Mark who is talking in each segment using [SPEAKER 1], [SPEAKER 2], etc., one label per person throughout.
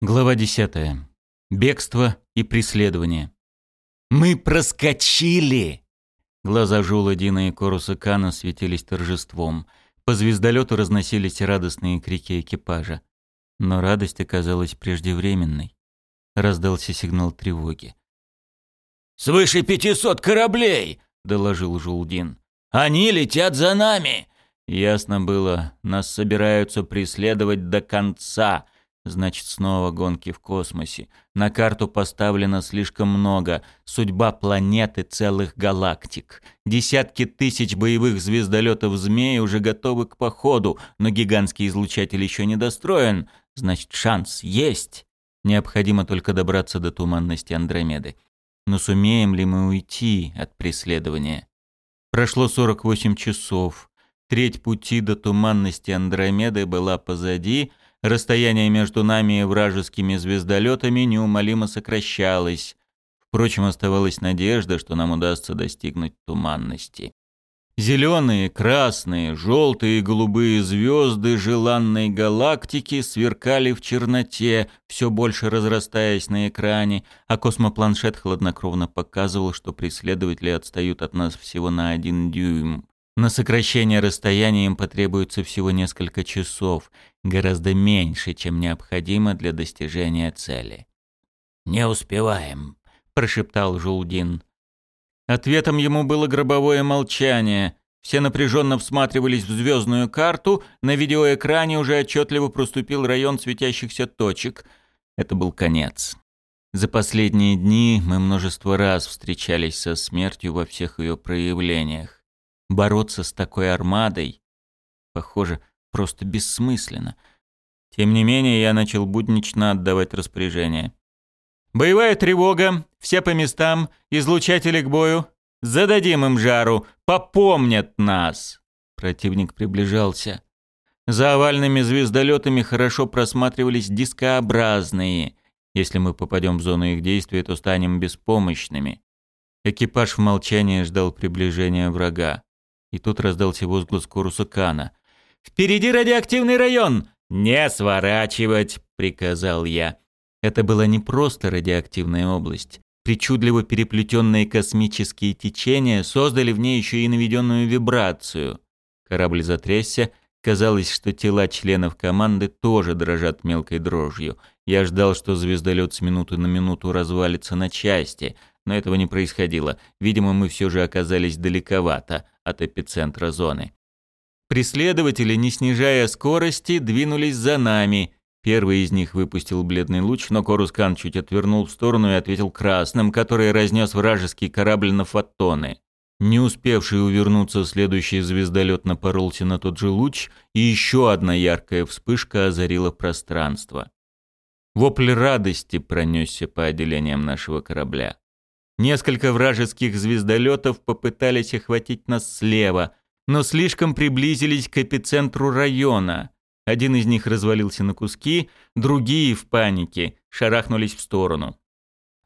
[SPEAKER 1] Глава 10. Бегство и преследование. «Мы проскочили!» Глаза Жула, Дина и Коруса Кана светились торжеством. По звездолету разносились радостные крики экипажа. Но радость оказалась преждевременной. Раздался сигнал тревоги.
[SPEAKER 2] «Свыше пятисот кораблей!» — доложил Жулдин. «Они летят за нами!»
[SPEAKER 1] Ясно было, нас собираются преследовать до конца — Значит, снова гонки в космосе. На карту поставлено слишком много. Судьба планеты целых галактик. Десятки тысяч боевых звездолетов «Змеи» уже готовы к походу, но гигантский излучатель еще не достроен. Значит, шанс есть. Необходимо только добраться до туманности Андромеды. Но сумеем ли мы уйти от преследования? Прошло 48 часов. Треть пути до туманности Андромеды была позади — Расстояние между нами и вражескими звездолетами неумолимо сокращалось. Впрочем, оставалась надежда, что нам удастся достигнуть туманности. Зеленые, красные, желтые и голубые звезды желанной галактики сверкали в черноте, все больше разрастаясь на экране, а космопланшет хладнокровно показывал, что преследователи отстают от нас всего на один дюйм. На сокращение расстояния им потребуется всего несколько часов, гораздо меньше, чем необходимо для достижения цели.
[SPEAKER 2] «Не успеваем», — прошептал Жулдин.
[SPEAKER 1] Ответом ему было гробовое молчание. Все напряженно всматривались в звездную карту, на видеоэкране уже отчетливо проступил район светящихся точек. Это был конец. За последние дни мы множество раз встречались со смертью во всех ее проявлениях. Бороться с такой армадой, похоже, просто бессмысленно. Тем не менее, я начал буднично отдавать распоряжения. «Боевая тревога, все по местам, излучатели к бою. Зададим им жару, попомнят нас!» Противник приближался. За овальными звездолетами хорошо просматривались дискообразные. Если мы попадем в зону их действия, то станем беспомощными. Экипаж в молчании ждал приближения врага. И тут раздался возглас Коруса Кана. «Впереди радиоактивный район! Не сворачивать!» — приказал я. Это была не просто радиоактивная область. Причудливо переплетенные космические течения создали в ней еще и наведенную вибрацию. Корабль затрясся, казалось, что тела членов команды тоже дрожат мелкой дрожью. Я ждал, что звездолет с минуты на минуту развалится на части, но этого не происходило. Видимо, мы все же оказались далековато от эпицентра зоны. Преследователи, не снижая скорости, двинулись за нами. Первый из них выпустил бледный луч, но Корускан чуть отвернул в сторону и ответил красным, который разнес вражеский корабль на фотоны. Не успевший увернуться, следующий звездолет напоролся на тот же луч, и еще одна яркая вспышка озарила пространство. Вопль радости пронесся по отделениям нашего корабля. Несколько вражеских звездолетов попытались охватить нас слева, но слишком приблизились к эпицентру района. Один из них развалился на куски, другие в панике шарахнулись в сторону.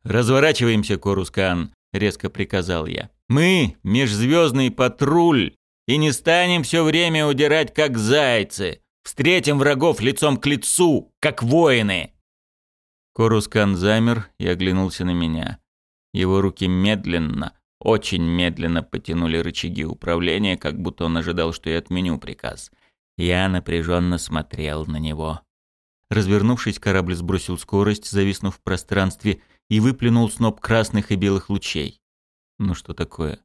[SPEAKER 1] «Разворачиваемся, Корускан», — резко приказал я. «Мы — межзвездный патруль, и не станем все время удирать, как зайцы. Встретим врагов лицом к лицу, как воины». Корускан замер и оглянулся на меня. Его руки медленно, очень медленно потянули рычаги управления, как будто он ожидал, что я отменю приказ. Я напряженно смотрел на него. Развернувшись, корабль сбросил скорость, зависнув в пространстве, и выплюнул сноп красных и белых лучей. Ну что такое?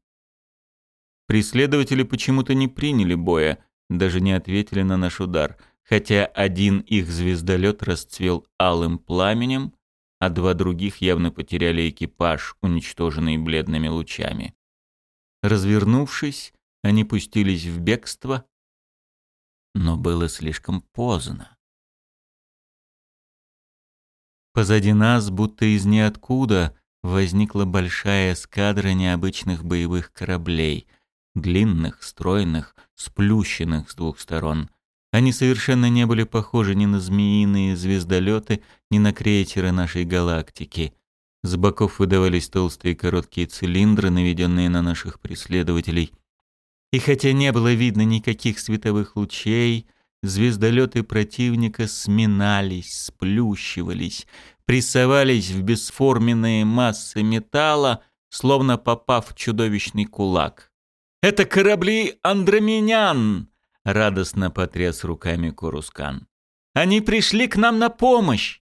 [SPEAKER 1] Преследователи почему-то не приняли боя, даже не ответили на наш удар, хотя один их звездолет расцвел алым пламенем, а два других явно потеряли экипаж, уничтоженный бледными лучами. Развернувшись, они пустились в бегство, но было слишком поздно. Позади нас, будто из ниоткуда, возникла большая эскадра необычных боевых кораблей, длинных, стройных, сплющенных с двух сторон — они совершенно не были похожи ни на змеиные звездолеты, ни на крейсеры нашей галактики. С боков выдавались толстые короткие цилиндры, наведенные на наших преследователей. И хотя не было видно никаких световых лучей, Звездолеты противника сминались, сплющивались, прессовались в бесформенные массы металла, словно попав в чудовищный кулак. «Это корабли Андроминян!» — радостно потряс руками Курускан. «Они пришли к нам на помощь!